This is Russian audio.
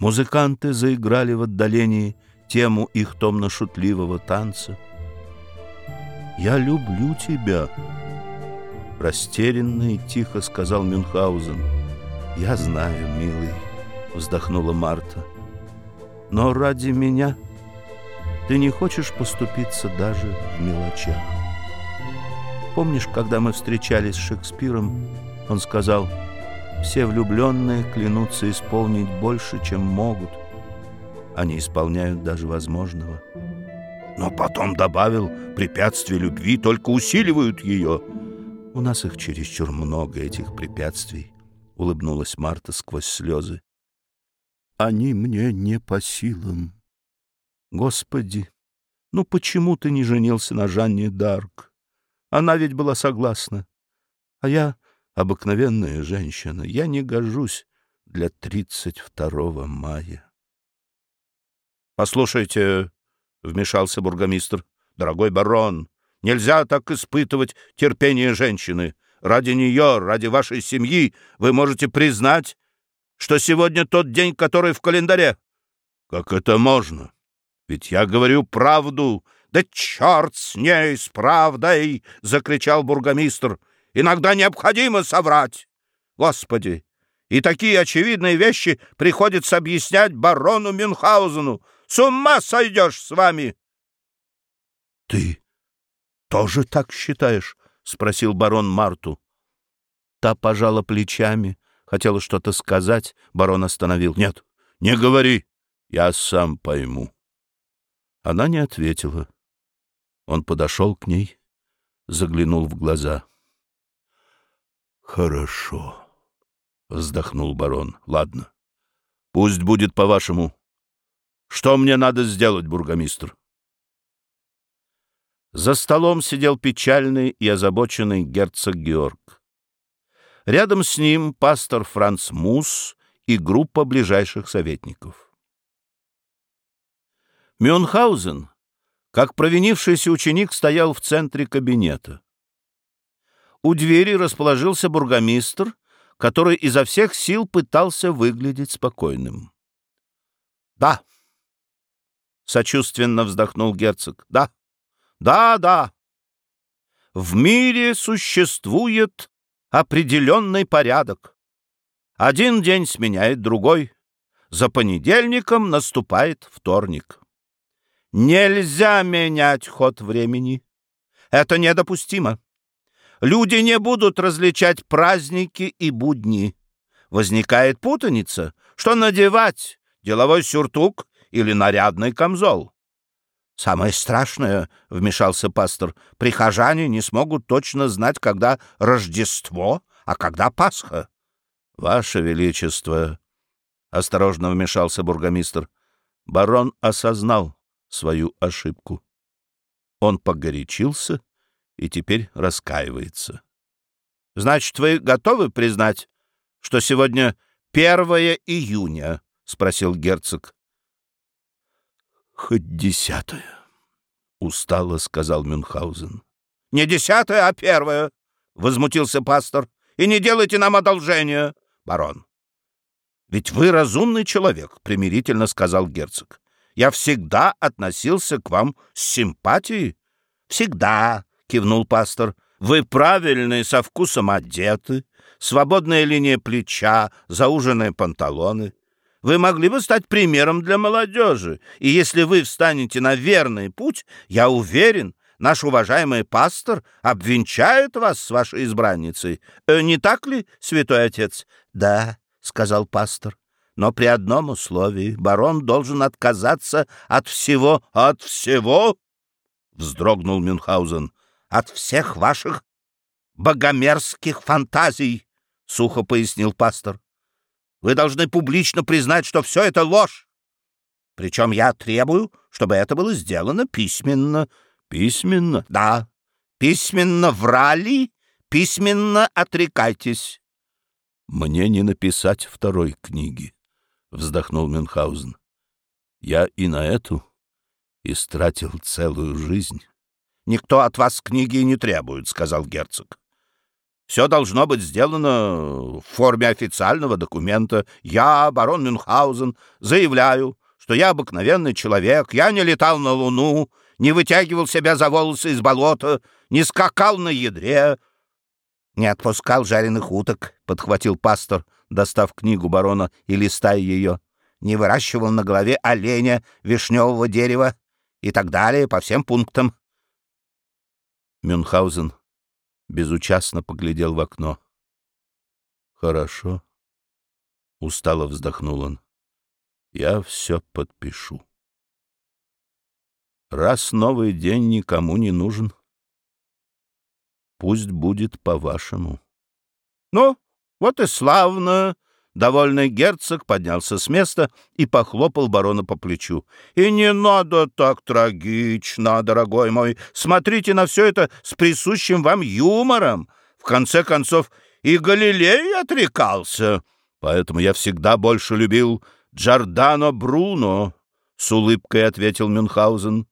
Музыканты заиграли в отдалении тему их томно-шутливого танца. «Я люблю тебя», — растерянно и тихо сказал Мюнхгаузен. «Я знаю, милый», — вздохнула Марта. «Но ради меня ты не хочешь поступиться даже в мелочах. Помнишь, когда мы встречались с Шекспиром, он сказал, «Все влюбленные клянутся исполнить больше, чем могут. Они исполняют даже возможного». Но потом добавил, препятствия любви только усиливают ее. У нас их чересчур много, этих препятствий, — улыбнулась Марта сквозь слезы. Они мне не по силам. Господи, ну почему ты не женился на Жанне Дарк? Она ведь была согласна. А я обыкновенная женщина, я не гожусь для тридцать второго мая. Послушайте, — вмешался бургомистр. «Дорогой барон, нельзя так испытывать терпение женщины. Ради нее, ради вашей семьи вы можете признать, что сегодня тот день, который в календаре». «Как это можно? Ведь я говорю правду». «Да черт с ней, с правдой!» — закричал бургомистр. «Иногда необходимо соврать. Господи, и такие очевидные вещи приходится объяснять барону Мюнхгаузену. С ума сойдешь с вами!» «Ты тоже так считаешь?» — спросил барон Марту. Та пожала плечами, хотела что-то сказать. Барон остановил. «Нет, не говори, я сам пойму». Она не ответила. Он подошел к ней, заглянул в глаза. «Хорошо», — вздохнул барон. «Ладно, пусть будет по-вашему. Что мне надо сделать, бургомистр? За столом сидел печальный и озабоченный герцог Георг. Рядом с ним пастор Франц Мус и группа ближайших советников. Мюнхгаузен, как провинившийся ученик, стоял в центре кабинета. У двери расположился бургомистр, который изо всех сил пытался выглядеть спокойным. «Да», сочувственно вздохнул герцог. Да, да, да. В мире существует определенный порядок. Один день сменяет другой. За понедельником наступает вторник. Нельзя менять ход времени. Это недопустимо. Люди не будут различать праздники и будни. Возникает путаница. Что надевать? Деловой сюртук или нарядный камзол. «Самое страшное, — вмешался пастор, — прихожане не смогут точно знать, когда Рождество, а когда Пасха». «Ваше Величество!» — осторожно вмешался бургомистр. Барон осознал свою ошибку. Он погорячился и теперь раскаивается. «Значит, вы готовы признать, что сегодня 1 июня?» — спросил герцог. «Хоть десятое», — устало сказал Мюнхгаузен. «Не десятое, а первое», — возмутился пастор. «И не делайте нам одолжения, барон». «Ведь вы разумный человек», — примирительно сказал герцог. «Я всегда относился к вам с симпатией». «Всегда», — кивнул пастор. «Вы правильные, со вкусом одеты, свободная линия плеча, зауженные панталоны. Вы могли бы стать примером для молодежи, и если вы встанете на верный путь, я уверен, наш уважаемый пастор обвенчает вас с вашей избранницей. Э, не так ли, святой отец? — Да, — сказал пастор, — но при одном условии барон должен отказаться от всего. — От всего? — вздрогнул Мюнхгаузен. — От всех ваших богомерзких фантазий, — сухо пояснил пастор. Вы должны публично признать, что все это ложь. Причем я требую, чтобы это было сделано письменно. Письменно? Да. Письменно врали, письменно отрекайтесь. Мне не написать второй книги, вздохнул Мюнхгаузен. Я и на эту истратил целую жизнь. Никто от вас книги не требует, сказал герцог. Все должно быть сделано в форме официального документа. Я, барон Мюнхгаузен, заявляю, что я обыкновенный человек, я не летал на Луну, не вытягивал себя за волосы из болота, не скакал на ядре, не отпускал жареных уток, — подхватил пастор, достав книгу барона и листая ее, не выращивал на голове оленя вишневого дерева и так далее по всем пунктам. Мюнхгаузен безучастно поглядел в окно. «Хорошо», — устало вздохнул он, — «я все подпишу. Раз новый день никому не нужен, пусть будет по-вашему». «Ну, вот и славно!» Довольный герцог поднялся с места и похлопал барона по плечу. «И не надо так трагично, дорогой мой. Смотрите на все это с присущим вам юмором. В конце концов, и Галилей отрекался. Поэтому я всегда больше любил Джордано Бруно», — с улыбкой ответил Мюнхгаузен.